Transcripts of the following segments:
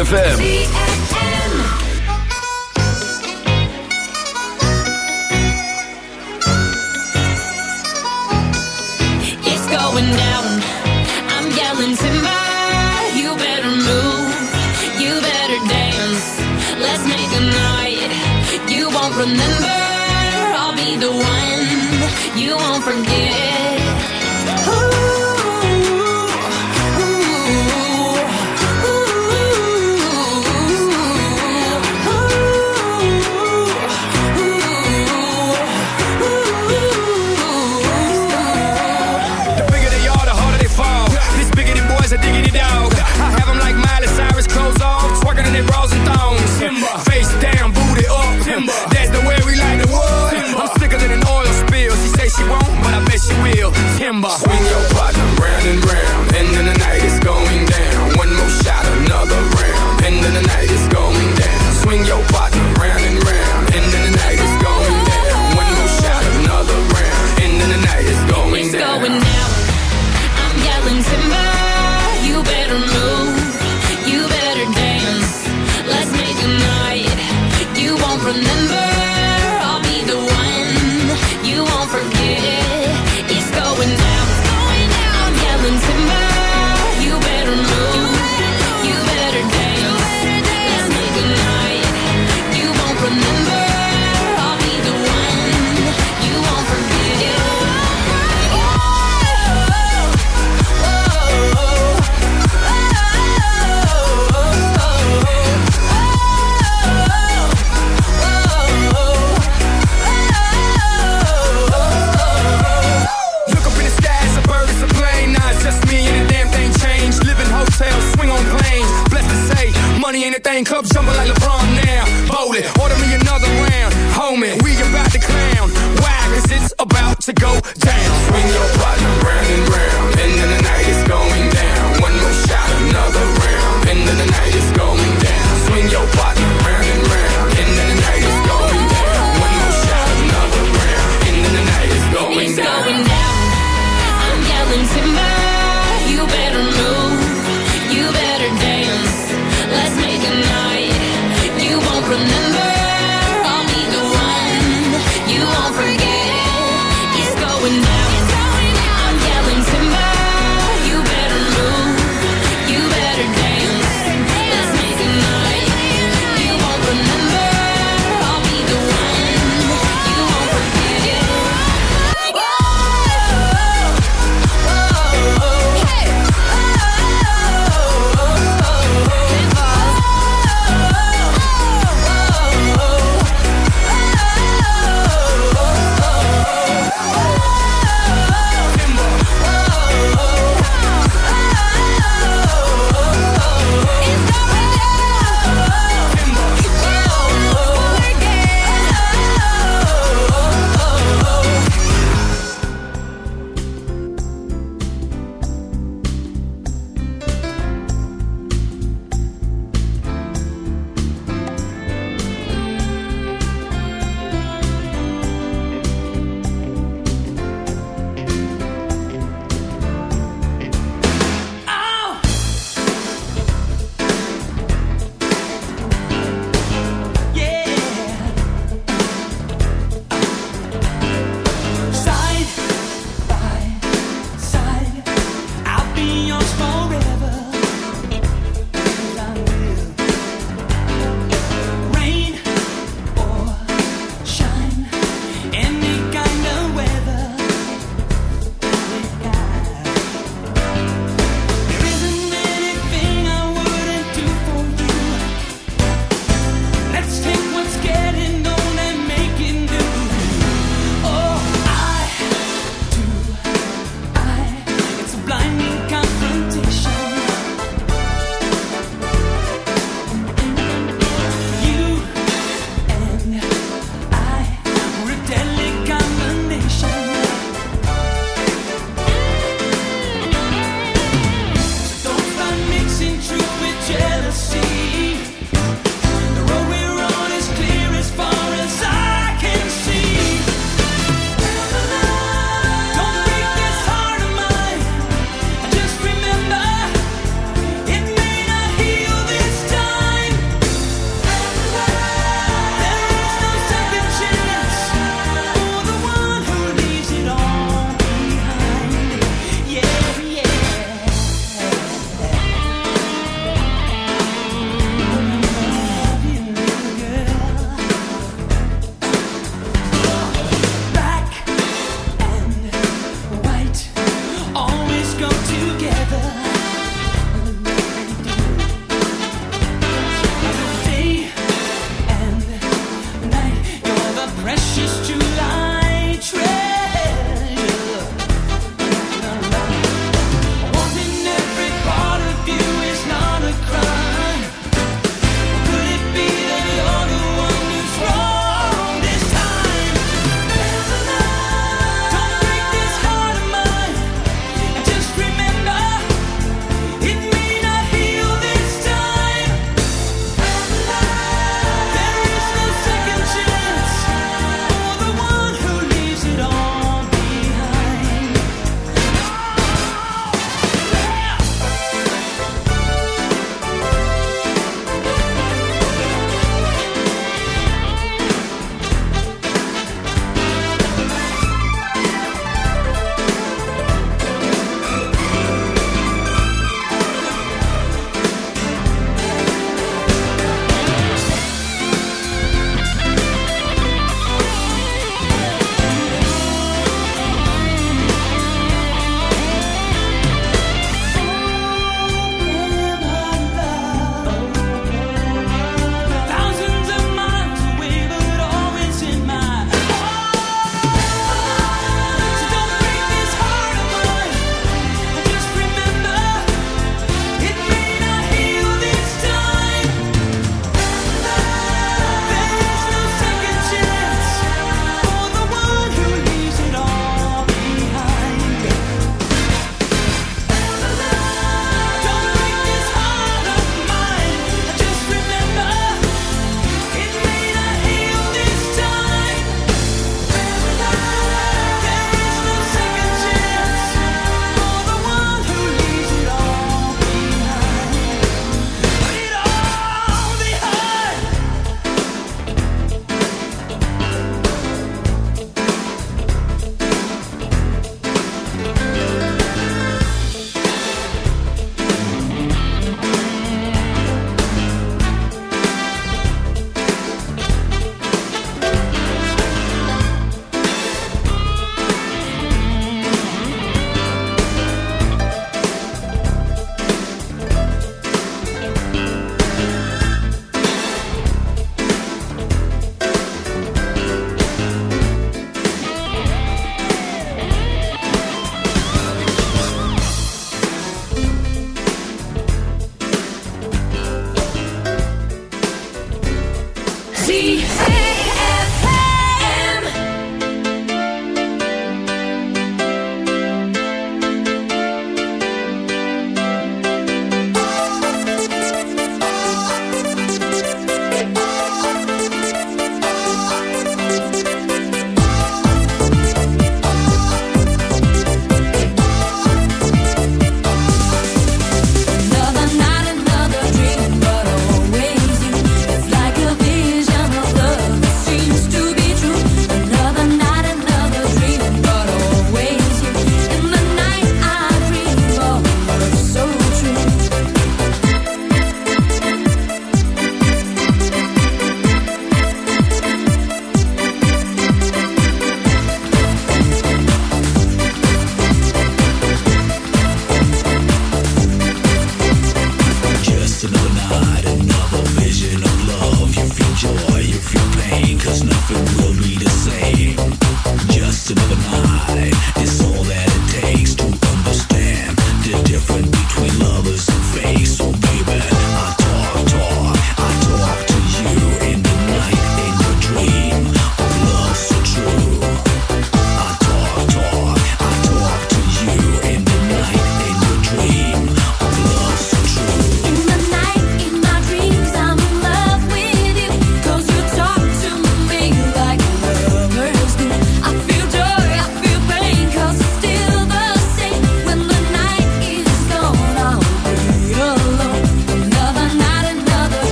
ZFM. She will Timber. Swing your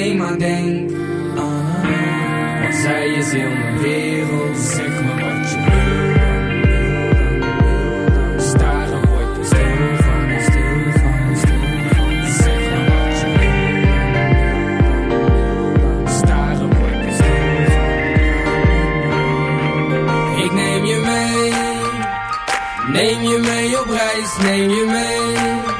Alleen maar denk haar. Want zij is heel mijn wereld. Zeg me wat je wil wat. Neem je mee op reis, neem je mee.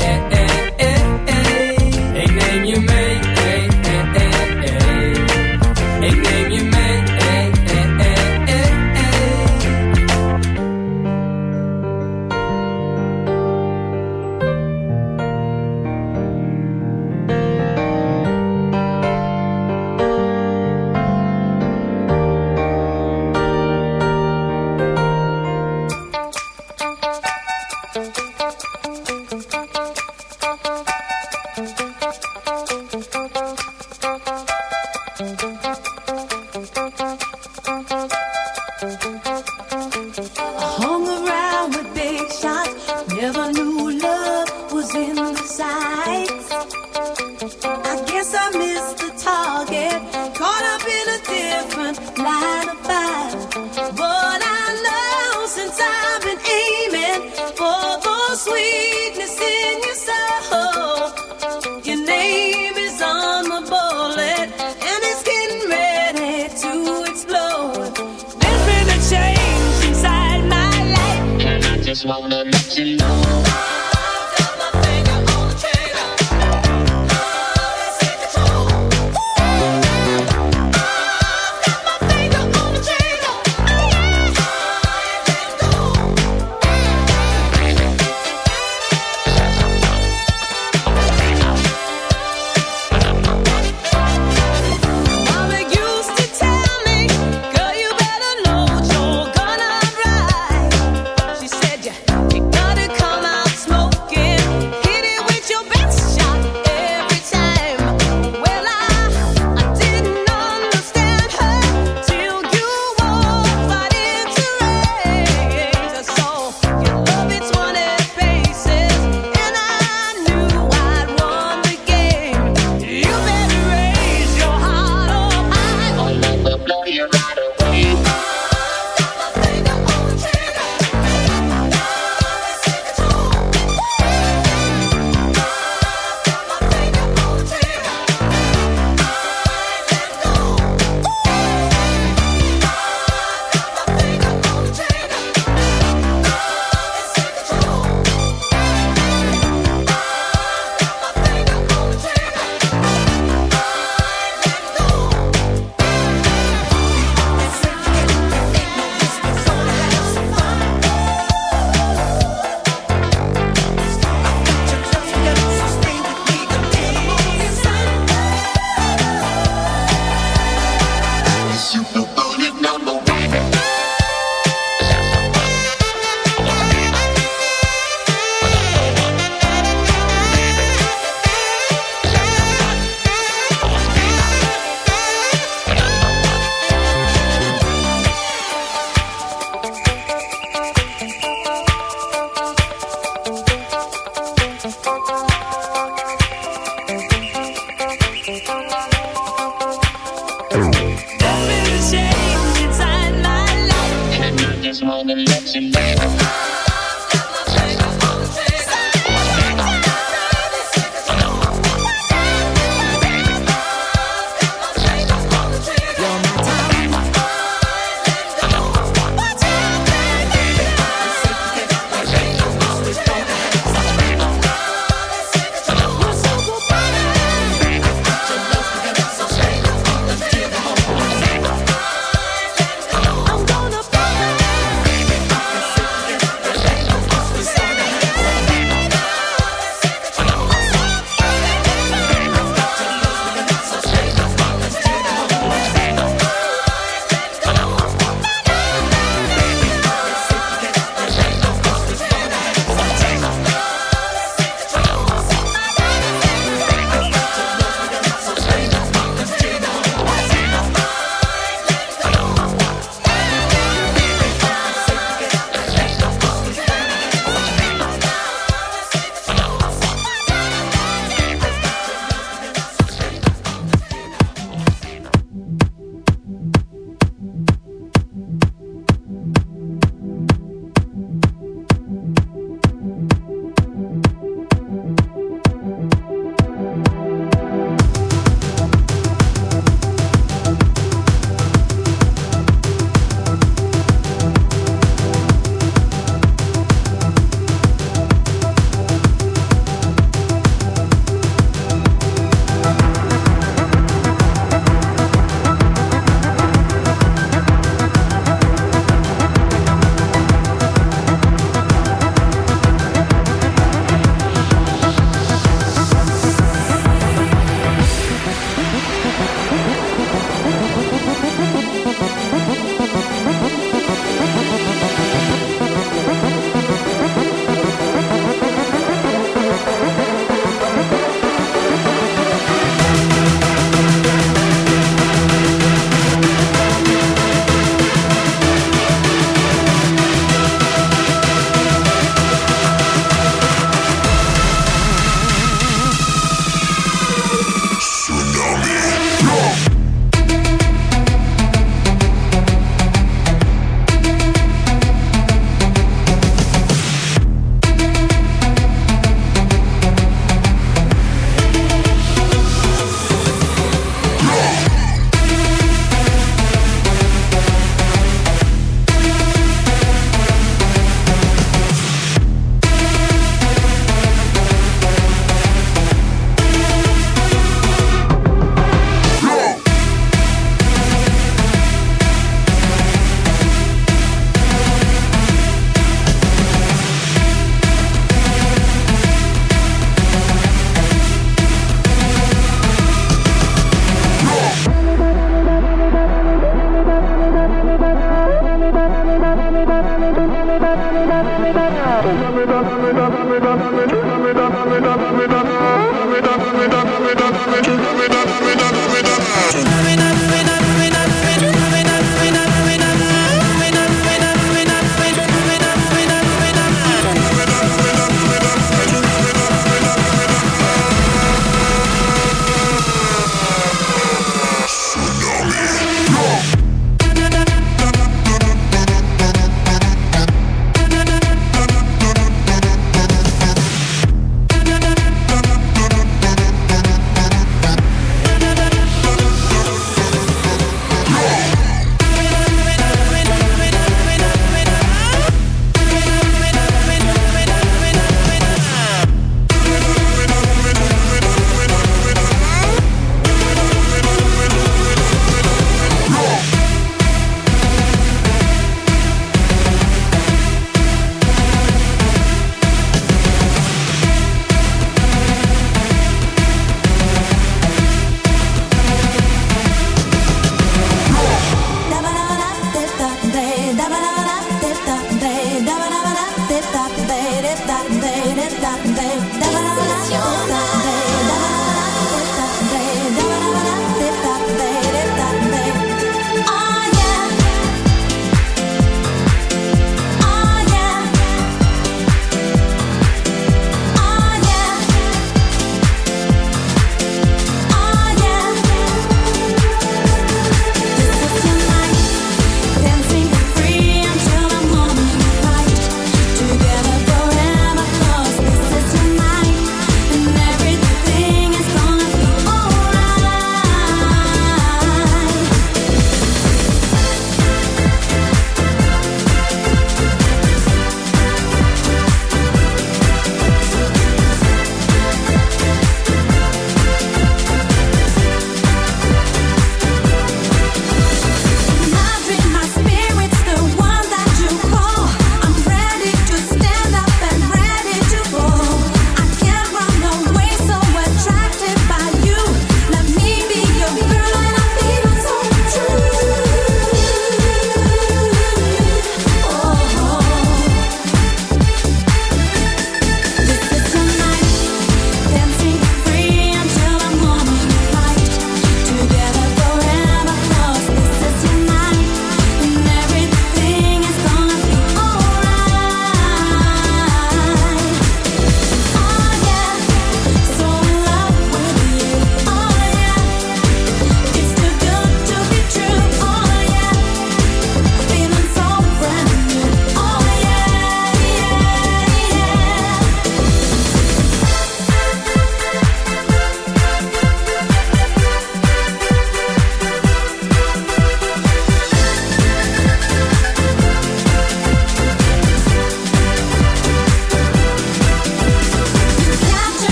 Bye.